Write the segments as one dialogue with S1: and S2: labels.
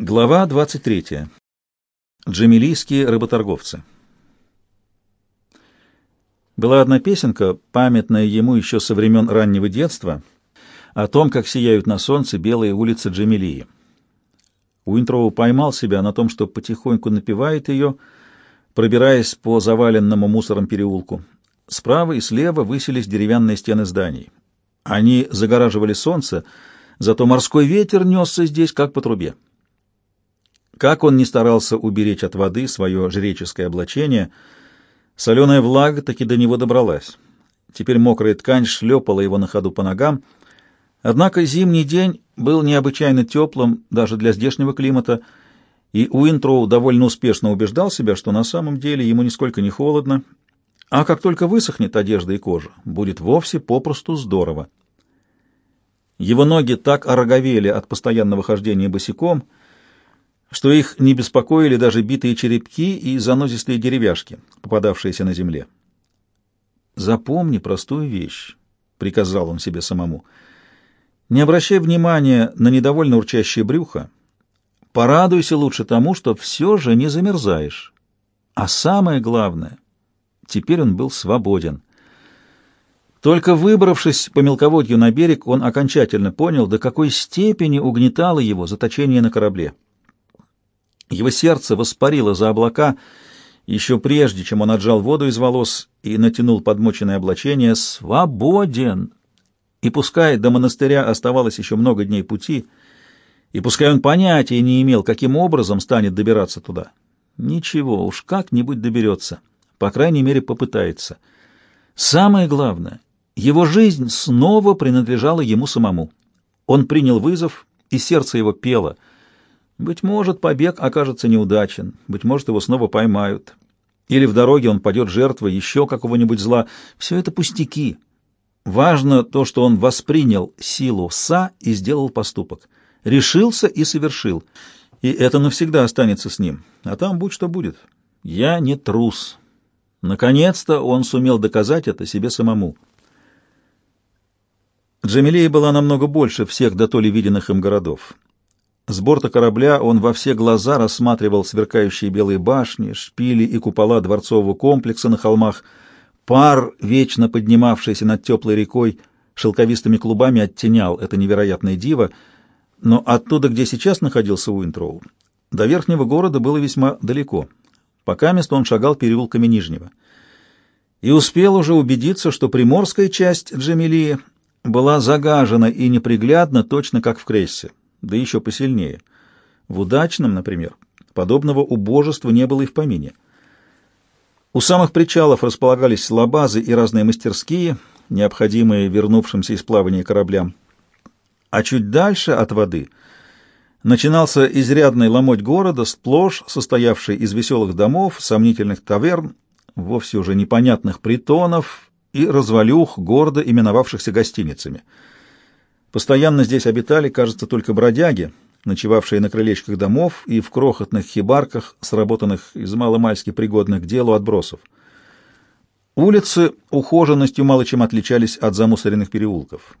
S1: Глава 23. Джамилийские работорговцы. Была одна песенка, памятная ему еще со времен раннего детства, о том, как сияют на солнце белые улицы Джамилии. Уинтроу поймал себя на том, что потихоньку напевает ее, пробираясь по заваленному мусором переулку. Справа и слева высились деревянные стены зданий. Они загораживали солнце, зато морской ветер несся здесь, как по трубе. Как он не старался уберечь от воды свое жреческое облачение, соленая влага таки до него добралась. Теперь мокрая ткань шлепала его на ходу по ногам. Однако зимний день был необычайно теплым даже для здешнего климата, и Уинтроу довольно успешно убеждал себя, что на самом деле ему нисколько не холодно, а как только высохнет одежда и кожа, будет вовсе попросту здорово. Его ноги так ороговели от постоянного хождения босиком — что их не беспокоили даже битые черепки и занозистые деревяшки, попадавшиеся на земле. «Запомни простую вещь», — приказал он себе самому. «Не обращай внимания на недовольно урчащее брюхо. Порадуйся лучше тому, что все же не замерзаешь. А самое главное, теперь он был свободен». Только выбравшись по мелководью на берег, он окончательно понял, до какой степени угнетало его заточение на корабле. Его сердце воспарило за облака еще прежде, чем он отжал воду из волос и натянул подмоченное облачение. «Свободен!» И пускай до монастыря оставалось еще много дней пути, и пускай он понятия не имел, каким образом станет добираться туда, ничего, уж как-нибудь доберется, по крайней мере попытается. Самое главное, его жизнь снова принадлежала ему самому. Он принял вызов, и сердце его пело — быть может, побег окажется неудачен, быть может, его снова поймают. Или в дороге он падет жертвой еще какого-нибудь зла. Все это пустяки. Важно то, что он воспринял силу Са и сделал поступок. Решился и совершил. И это навсегда останется с ним. А там будь что будет. Я не трус. Наконец-то он сумел доказать это себе самому. Джамилея была намного больше всех дотоле виденных им городов. С борта корабля он во все глаза рассматривал сверкающие белые башни, шпили и купола дворцового комплекса на холмах. Пар, вечно поднимавшийся над теплой рекой, шелковистыми клубами оттенял это невероятное диво, но оттуда, где сейчас находился Уинтроу, до верхнего города было весьма далеко. Пока место он шагал переулками Нижнего. И успел уже убедиться, что приморская часть Джамилии была загажена и неприглядна, точно как в Крессе да еще посильнее. В удачном, например, подобного убожества не было и в помине. У самых причалов располагались лабазы и разные мастерские, необходимые вернувшимся из плавания кораблям. А чуть дальше от воды начинался изрядный ломоть города, сплошь состоявший из веселых домов, сомнительных таверн, вовсе уже непонятных притонов и развалюх, гордо именовавшихся гостиницами — Постоянно здесь обитали, кажется, только бродяги, ночевавшие на крылечках домов и в крохотных хибарках, сработанных из маломальски пригодных к делу отбросов. Улицы ухоженностью мало чем отличались от замусоренных переулков.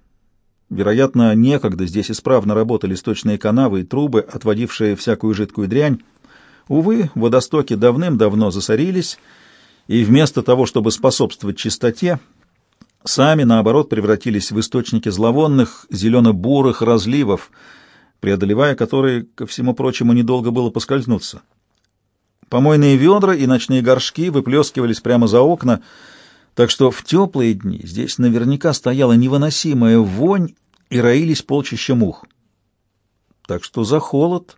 S1: Вероятно, некогда здесь исправно работали сточные канавы и трубы, отводившие всякую жидкую дрянь. Увы, водостоки давным-давно засорились, и вместо того, чтобы способствовать чистоте, сами, наоборот, превратились в источники зловонных зелено-бурых разливов, преодолевая которые, ко всему прочему, недолго было поскользнуться. Помойные ведра и ночные горшки выплескивались прямо за окна, так что в теплые дни здесь наверняка стояла невыносимая вонь и роились полчища мух. Так что за холод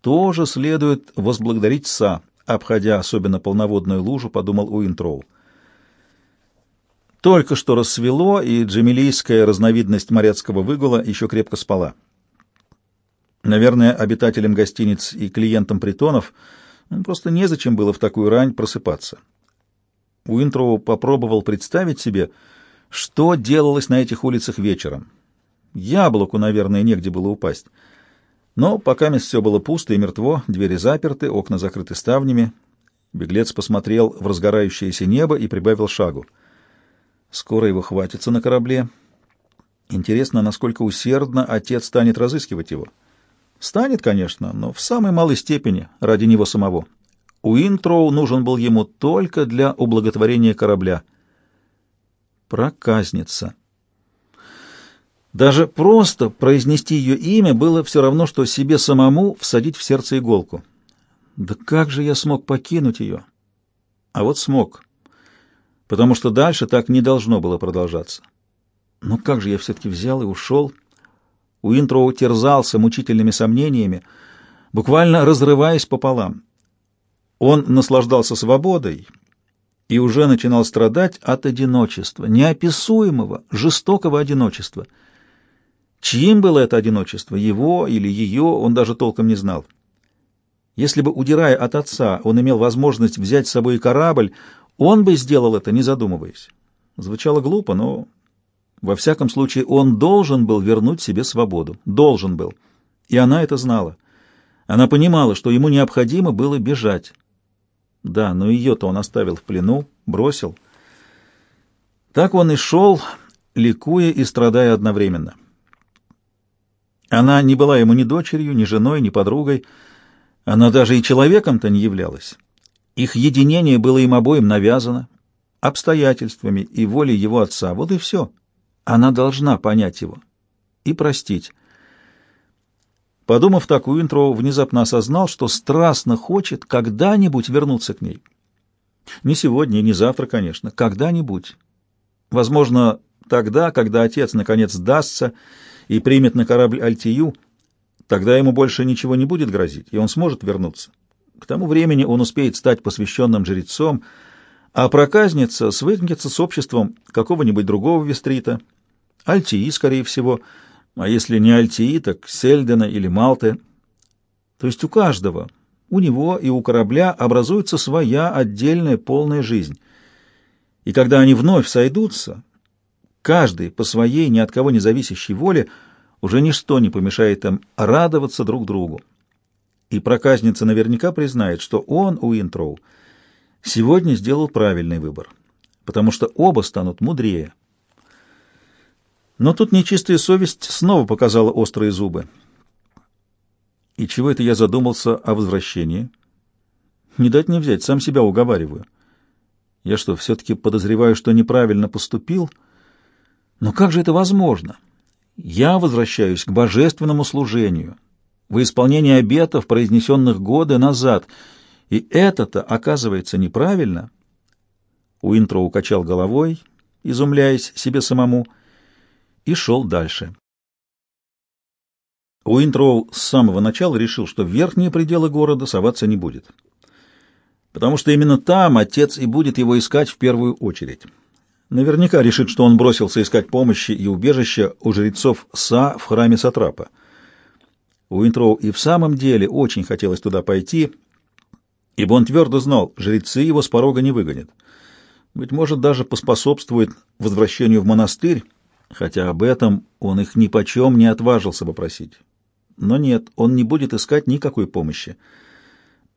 S1: тоже следует возблагодарить Са, обходя особенно полноводную лужу, подумал Уинтроу. Только что рассвело, и джемилийская разновидность моряцкого выгула еще крепко спала. Наверное, обитателям гостиниц и клиентам притонов ну, просто незачем было в такую рань просыпаться. Уинтроу попробовал представить себе, что делалось на этих улицах вечером. Яблоку, наверное, негде было упасть. Но пока все было пусто и мертво, двери заперты, окна закрыты ставнями, беглец посмотрел в разгорающееся небо и прибавил шагу. Скоро его хватится на корабле. Интересно, насколько усердно отец станет разыскивать его. Станет, конечно, но в самой малой степени ради него самого. Уинтроу нужен был ему только для ублаготворения корабля. Проказница. Даже просто произнести ее имя было все равно, что себе самому всадить в сердце иголку. Да как же я смог покинуть ее? А вот смог, потому что дальше так не должно было продолжаться. Но как же я все-таки взял и ушел? Уинтроу терзался мучительными сомнениями, буквально разрываясь пополам. Он наслаждался свободой и уже начинал страдать от одиночества, неописуемого, жестокого одиночества. Чьим было это одиночество, его или ее, он даже толком не знал. Если бы, удирая от отца, он имел возможность взять с собой корабль, он бы сделал это, не задумываясь. Звучало глупо, но во всяком случае он должен был вернуть себе свободу. Должен был. И она это знала. Она понимала, что ему необходимо было бежать. Да, но ее-то он оставил в плену, бросил. Так он и шел, ликуя и страдая одновременно. Она не была ему ни дочерью, ни женой, ни подругой, она даже и человеком-то не являлась. Их единение было им обоим навязано, обстоятельствами и волей его отца. Вот и все. Она должна понять его и простить. Подумав так, Уинтроу внезапно осознал, что страстно хочет когда-нибудь вернуться к ней. Не сегодня, не завтра, конечно, когда-нибудь. Возможно, тогда, когда отец наконец сдастся и примет на корабль Альтию, Тогда ему больше ничего не будет грозить, и он сможет вернуться. К тому времени он успеет стать посвященным жрецом, а проказница свыкнется с обществом какого-нибудь другого вестрита, Альтии, скорее всего, а если не Альтии, так Сельдена или Малты. То есть у каждого, у него и у корабля образуется своя отдельная полная жизнь. И когда они вновь сойдутся, каждый по своей ни от кого не зависящей воле – уже ничто не помешает им радоваться друг другу. И проказница наверняка признает, что он, Уинтроу, сегодня сделал правильный выбор, потому что оба станут мудрее. Но тут нечистая совесть снова показала острые зубы. И чего это я задумался о возвращении? Не дать не взять, сам себя уговариваю. Я что, все-таки подозреваю, что неправильно поступил? Но как же это возможно?» я возвращаюсь к божественному служению, в исполнение обетов, произнесенных годы назад, и это-то оказывается неправильно. Уинтроу укачал головой, изумляясь себе самому, и шел дальше. Уинтроу с самого начала решил, что в верхние пределы города соваться не будет, потому что именно там отец и будет его искать в первую очередь. Наверняка решит, что он бросился искать помощи и убежища у жрецов Са в храме Сатрапа. Уинтроу и в самом деле очень хотелось туда пойти, ибо он твердо знал, жрецы его с порога не выгонят. Быть может, даже поспособствует возвращению в монастырь, хотя об этом он их ни почем не отважился бы просить. Но нет, он не будет искать никакой помощи.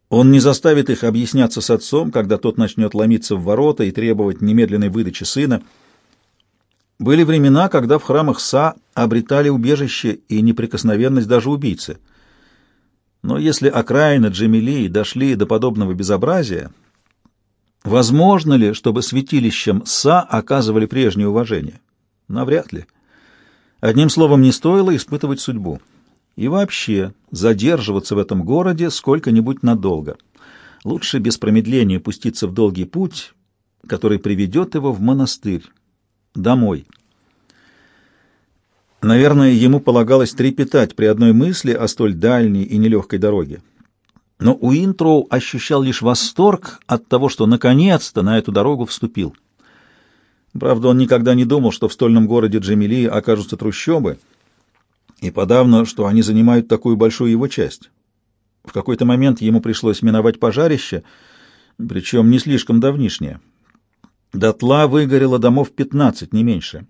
S1: Он не заставит их объясняться с отцом, когда тот начнет ломиться в ворота и требовать немедленной выдачи сына. Были времена, когда в храмах Са обретали убежище и неприкосновенность даже убийцы. Но если окраины Джемилии дошли до подобного безобразия, возможно ли, чтобы святилищем Са оказывали прежнее уважение? Навряд ли. Одним словом, не стоило испытывать судьбу. И вообще задерживаться в этом городе сколько-нибудь надолго. Лучше без промедления пуститься в долгий путь, который приведет его в монастырь, домой. Наверное, ему полагалось трепетать при одной мысли о столь дальней и нелегкой дороге. Но Уинтроу ощущал лишь восторг от того, что наконец-то на эту дорогу вступил. Правда, он никогда не думал, что в стольном городе Джамилии окажутся трущобы — и подавно, что они занимают такую большую его часть. В какой-то момент ему пришлось миновать пожарище, причем не слишком давнишнее. Дотла выгорело домов пятнадцать, не меньше,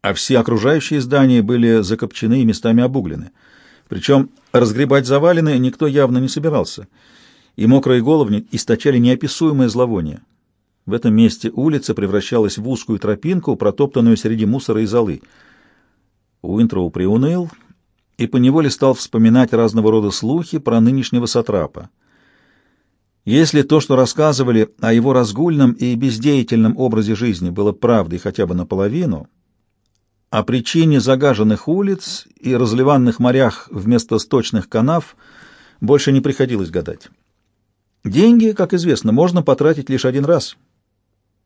S1: а все окружающие здания были закопчены и местами обуглены. Причем разгребать завалины никто явно не собирался, и мокрые головни источали неописуемое зловоние. В этом месте улица превращалась в узкую тропинку, протоптанную среди мусора и золы. Уинтроу приуныл и поневоле стал вспоминать разного рода слухи про нынешнего сатрапа. Если то, что рассказывали о его разгульном и бездеятельном образе жизни, было правдой хотя бы наполовину, о причине загаженных улиц и разливанных морях вместо сточных канав больше не приходилось гадать. Деньги, как известно, можно потратить лишь один раз.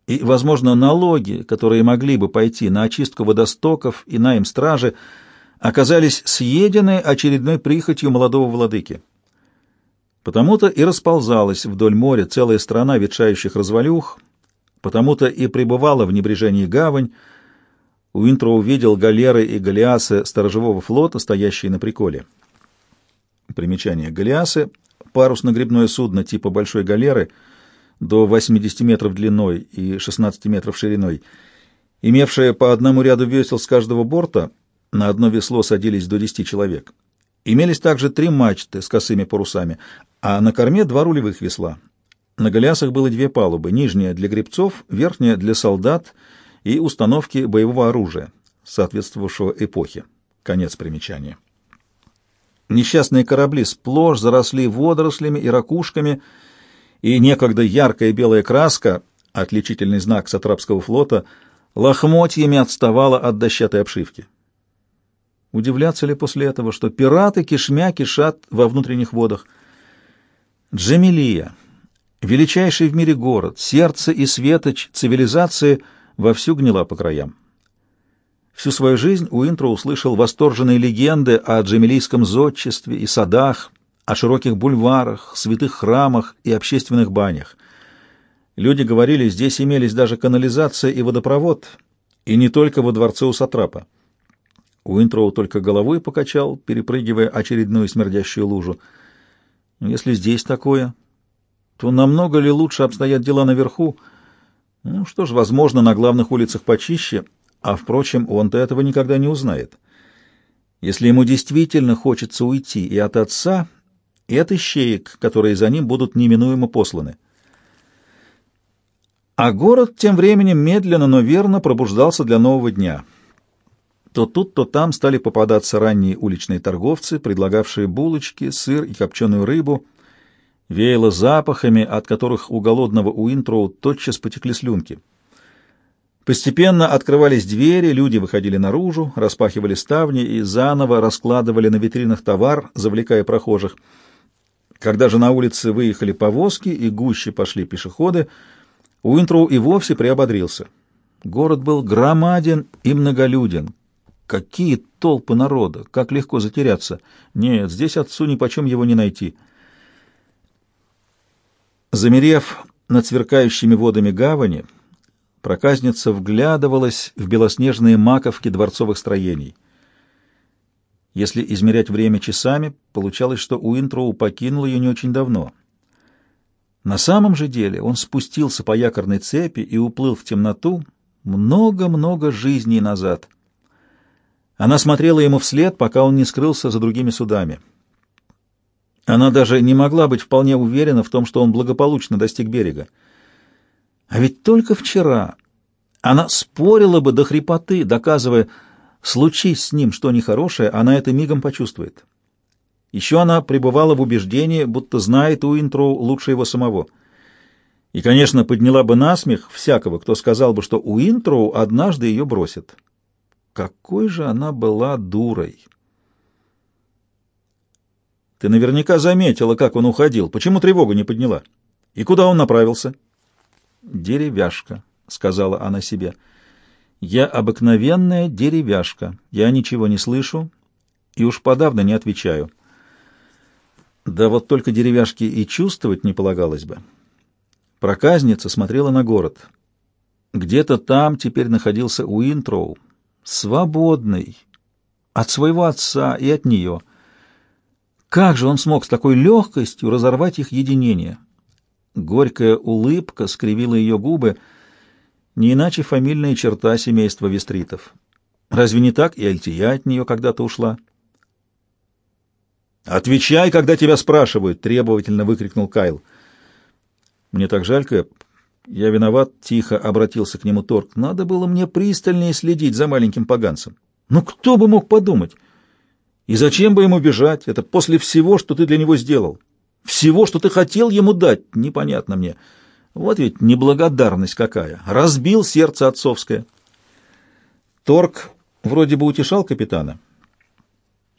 S1: И, возможно, налоги, которые могли бы пойти на очистку водостоков и наим стражи, оказались съедены очередной прихотью молодого владыки. Потому-то и расползалась вдоль моря целая страна ветшающих развалюх, потому-то и пребывала в небрежении гавань. Уинтро увидел галеры и галеасы сторожевого флота, стоящие на приколе. Примечание. Галеасы — парусно-гребное судно типа большой галеры до 80 метров длиной и 16 метров шириной, имевшее по одному ряду весел с каждого борта — на одно весло садились до десяти человек. Имелись также три мачты с косыми парусами, а на корме два рулевых весла. На галеасах было две палубы, нижняя для гребцов, верхняя для солдат и установки боевого оружия, соответствовавшего эпохе. Конец примечания. Несчастные корабли сплошь заросли водорослями и ракушками, и некогда яркая белая краска, отличительный знак сатрапского флота, лохмотьями отставала от дощатой обшивки. Удивляться ли после этого, что пираты кишмя кишат во внутренних водах? Джамилия, величайший в мире город, сердце и светоч цивилизации, вовсю гнила по краям. Всю свою жизнь Уинтро услышал восторженные легенды о джамилийском зодчестве и садах, о широких бульварах, святых храмах и общественных банях. Люди говорили, здесь имелись даже канализация и водопровод, и не только во дворце у Сатрапа. Уинтроу только головой покачал, перепрыгивая очередную смердящую лужу. Если здесь такое, то намного ли лучше обстоят дела наверху? Ну что ж, возможно, на главных улицах почище, а, впрочем, он-то этого никогда не узнает. Если ему действительно хочется уйти и от отца, и от ищеек, которые за ним будут неминуемо посланы. А город тем временем медленно, но верно пробуждался для нового дня — то тут, то там стали попадаться ранние уличные торговцы, предлагавшие булочки, сыр и копченую рыбу. Веяло запахами, от которых у голодного Уинтроу тотчас потекли слюнки. Постепенно открывались двери, люди выходили наружу, распахивали ставни и заново раскладывали на витринах товар, завлекая прохожих. Когда же на улице выехали повозки и гуще пошли пешеходы, Уинтроу и вовсе приободрился. Город был громаден и многолюден, Какие толпы народа! Как легко затеряться! Нет, здесь отцу нипочем его не найти. Замерев над сверкающими водами гавани, проказница вглядывалась в белоснежные маковки дворцовых строений. Если измерять время часами, получалось, что Уинтроу покинул ее не очень давно. На самом же деле он спустился по якорной цепи и уплыл в темноту много-много жизней назад — она смотрела ему вслед, пока он не скрылся за другими судами. Она даже не могла быть вполне уверена в том, что он благополучно достиг берега. А ведь только вчера она спорила бы до хрипоты, доказывая, случись с ним что нехорошее, она это мигом почувствует. Еще она пребывала в убеждении, будто знает Уинтроу лучше его самого. И, конечно, подняла бы насмех всякого, кто сказал бы, что Уинтроу однажды ее бросит. Какой же она была дурой! Ты наверняка заметила, как он уходил. Почему тревогу не подняла? И куда он направился? Деревяшка, сказала она себе. Я обыкновенная деревяшка. Я ничего не слышу и уж подавно не отвечаю. Да вот только деревяшки и чувствовать не полагалось бы. Проказница смотрела на город. Где-то там теперь находился Уинтроу, свободный от своего отца и от нее. Как же он смог с такой легкостью разорвать их единение? Горькая улыбка скривила ее губы, не иначе фамильная черта семейства Вестритов. Разве не так и Альтия от нее когда-то ушла? «Отвечай, когда тебя спрашивают!» — требовательно выкрикнул Кайл. «Мне так жаль, Кэп. Я виноват, тихо обратился к нему Торг. Надо было мне пристальнее следить за маленьким поганцем. Ну кто бы мог подумать? И зачем бы ему бежать? Это после всего, что ты для него сделал. Всего, что ты хотел ему дать, непонятно мне. Вот ведь неблагодарность какая. Разбил сердце отцовское. Торг вроде бы утешал капитана,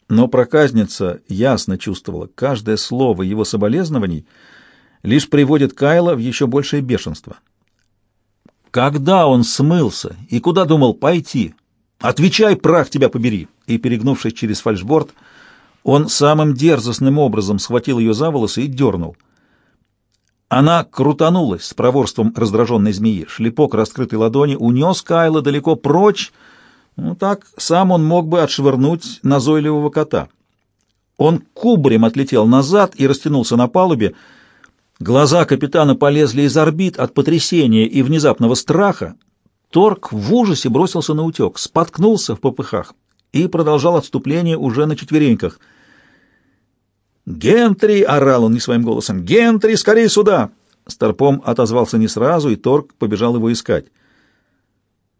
S1: но проказница ясно чувствовала, каждое слово его соболезнований лишь приводит Кайла в еще большее бешенство. Когда он смылся и куда думал пойти? Отвечай, прах тебя побери! И, перегнувшись через фальшборд, он самым дерзостным образом схватил ее за волосы и дернул. Она крутанулась с проворством раздраженной змеи. Шлепок раскрытой ладони унес Кайла далеко прочь, ну так сам он мог бы отшвырнуть назойливого кота. Он кубарем отлетел назад и растянулся на палубе. Глаза капитана полезли из орбит от потрясения и внезапного страха. Торг в ужасе бросился на утек, споткнулся в попыхах и продолжал отступление уже на четвереньках. «Гентри!» — орал он не своим голосом. «Гентри, скорее сюда!» Старпом отозвался не сразу, и Торг побежал его искать.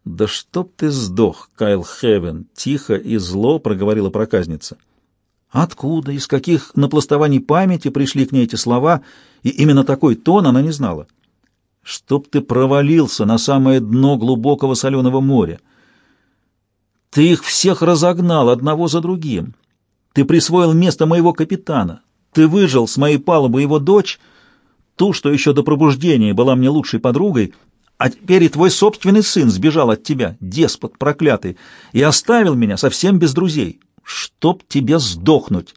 S1: «Да чтоб ты сдох, Кайл Хевен!» — тихо и зло проговорила проказница. Откуда, из каких напластований памяти пришли к ней эти слова, и именно такой тон она не знала. «Чтоб ты провалился на самое дно глубокого соленого моря! Ты их всех разогнал одного за другим! Ты присвоил место моего капитана! Ты выжил с моей палубы его дочь, ту, что еще до пробуждения была мне лучшей подругой, а теперь и твой собственный сын сбежал от тебя, деспот проклятый, и оставил меня совсем без друзей. Чтоб тебе сдохнуть!»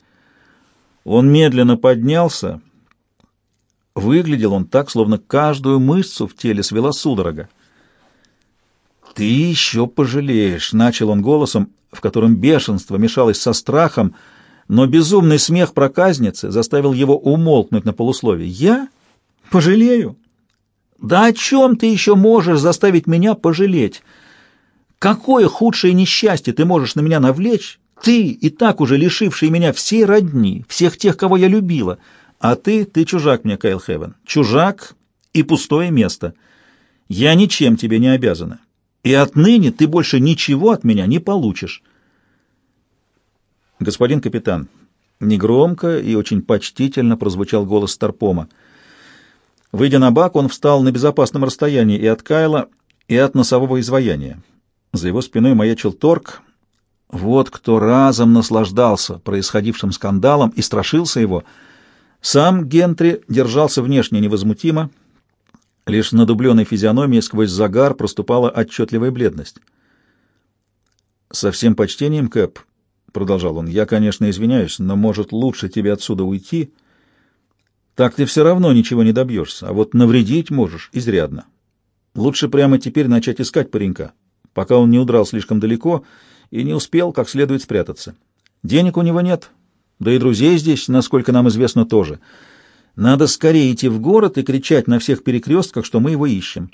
S1: Он медленно поднялся. Выглядел он так, словно каждую мышцу в теле свела судорога. «Ты еще пожалеешь!» — начал он голосом, в котором бешенство мешалось со страхом, но безумный смех проказницы заставил его умолкнуть на полусловие. «Я? Пожалею? Да о чем ты еще можешь заставить меня пожалеть? Какое худшее несчастье ты можешь на меня навлечь? Ты, и так уже лишивший меня всей родни, всех тех, кого я любила. А ты, ты чужак мне, Кайл Хевен. Чужак и пустое место. Я ничем тебе не обязана. И отныне ты больше ничего от меня не получишь. Господин капитан, негромко и очень почтительно прозвучал голос Старпома. Выйдя на бак, он встал на безопасном расстоянии и от Кайла, и от носового изваяния. За его спиной маячил торг. Вот кто разом наслаждался происходившим скандалом и страшился его. Сам Гентри держался внешне невозмутимо, лишь на дубленой физиономии сквозь загар проступала отчетливая бледность. «Со всем почтением, Кэп», — продолжал он, — «я, конечно, извиняюсь, но, может, лучше тебе отсюда уйти?» Так ты все равно ничего не добьешься, а вот навредить можешь изрядно. Лучше прямо теперь начать искать паренька, пока он не удрал слишком далеко и не успел как следует спрятаться. Денег у него нет, да и друзей здесь, насколько нам известно, тоже. Надо скорее идти в город и кричать на всех перекрестках, что мы его ищем.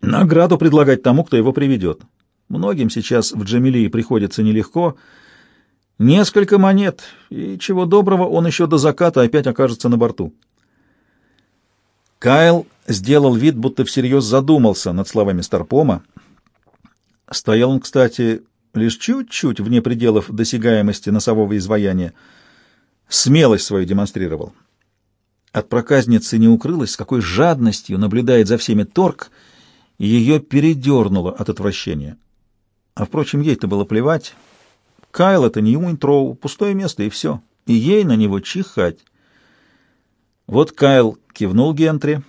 S1: Награду предлагать тому, кто его приведет. Многим сейчас в Джамилии приходится нелегко, — Несколько монет, и чего доброго, он еще до заката опять окажется на борту. Кайл сделал вид, будто всерьез задумался над словами Старпома. Стоял он, кстати, лишь чуть-чуть вне пределов досягаемости носового изваяния. Смелость свою демонстрировал. От проказницы не укрылась, с какой жадностью наблюдает за всеми торг, и ее передернуло от отвращения. А, впрочем, ей-то было плевать. Кайл — это не Уинтроу, пустое место и все. И ей на него чихать. Вот Кайл кивнул Гентри,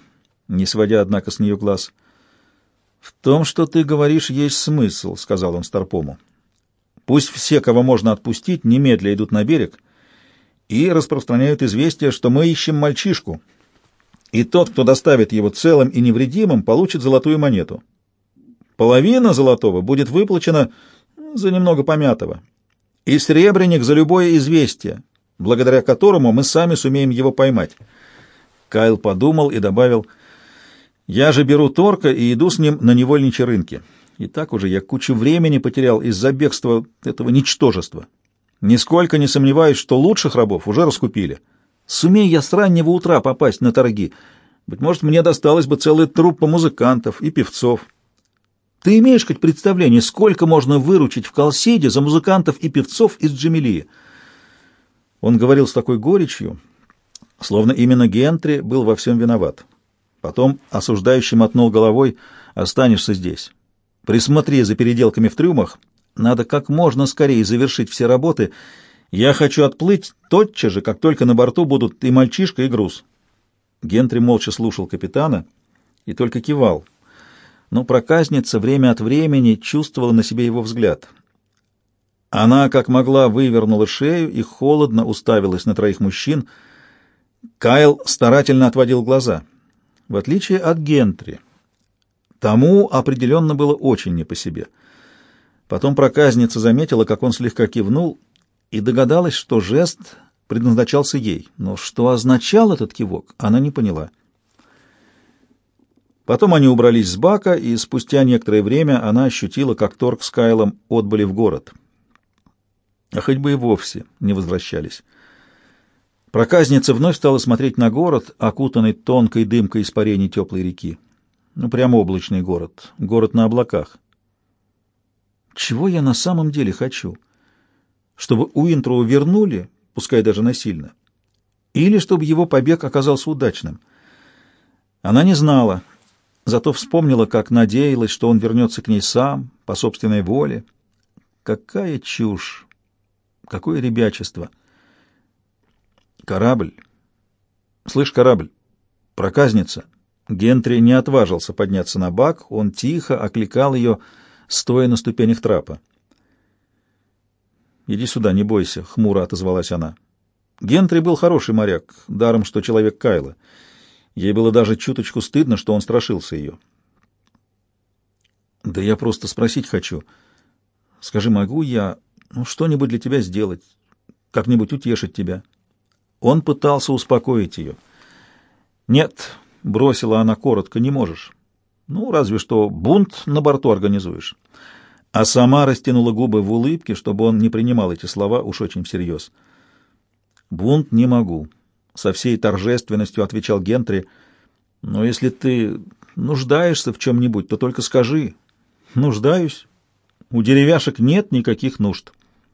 S1: не сводя, однако, с нее глаз. «В том, что ты говоришь, есть смысл», — сказал он Старпому. «Пусть все, кого можно отпустить, немедля идут на берег и распространяют известие, что мы ищем мальчишку, и тот, кто доставит его целым и невредимым, получит золотую монету. Половина золотого будет выплачена за немного помятого, и сребреник за любое известие, благодаря которому мы сами сумеем его поймать. Кайл подумал и добавил, «Я же беру Торка и иду с ним на невольничьи рынки. И так уже я кучу времени потерял из-за бегства этого ничтожества. Нисколько не сомневаюсь, что лучших рабов уже раскупили. Сумею я с раннего утра попасть на торги. Быть может, мне досталась бы целая труппа музыкантов и певцов». Ты имеешь хоть представление, сколько можно выручить в Колсиде за музыкантов и певцов из Джамилии? Он говорил с такой горечью, словно именно Гентри был во всем виноват. Потом осуждающий мотнул головой «Останешься здесь. Присмотри за переделками в трюмах. Надо как можно скорее завершить все работы. Я хочу отплыть тотчас же, как только на борту будут и мальчишка, и груз». Гентри молча слушал капитана и только кивал. Но проказница время от времени чувствовала на себе его взгляд. Она, как могла, вывернула шею и холодно уставилась на троих мужчин. Кайл старательно отводил глаза. В отличие от Гентри, тому определенно было очень не по себе. Потом проказница заметила, как он слегка кивнул, и догадалась, что жест предназначался ей. Но что означал этот кивок, она не поняла. Потом они убрались с бака, и спустя некоторое время она ощутила, как Торг с Кайлом отбыли в город. А хоть бы и вовсе не возвращались. Проказница вновь стала смотреть на город, окутанный тонкой дымкой испарений теплой реки. Ну, прямо облачный город, город на облаках. Чего я на самом деле хочу? Чтобы Уинтроу вернули, пускай даже насильно, или чтобы его побег оказался удачным. Она не знала, зато вспомнила, как надеялась, что он вернется к ней сам, по собственной воле. Какая чушь! Какое ребячество! Корабль! Слышь, корабль! Проказница! Гентри не отважился подняться на бак, он тихо окликал ее, стоя на ступенях трапа. «Иди сюда, не бойся», — хмуро отозвалась она. Гентри был хороший моряк, даром что человек Кайла. Ей было даже чуточку стыдно, что он страшился ее. «Да я просто спросить хочу. Скажи, могу я ну, что-нибудь для тебя сделать, как-нибудь утешить тебя?» Он пытался успокоить ее. «Нет», — бросила она коротко, — «не можешь. Ну, разве что бунт на борту организуешь» а сама растянула губы в улыбке, чтобы он не принимал эти слова уж очень всерьез. «Бунт не могу», — со всей торжественностью отвечал Гентри. «Но если ты нуждаешься в чем-нибудь, то только скажи». «Нуждаюсь. У деревяшек нет никаких нужд».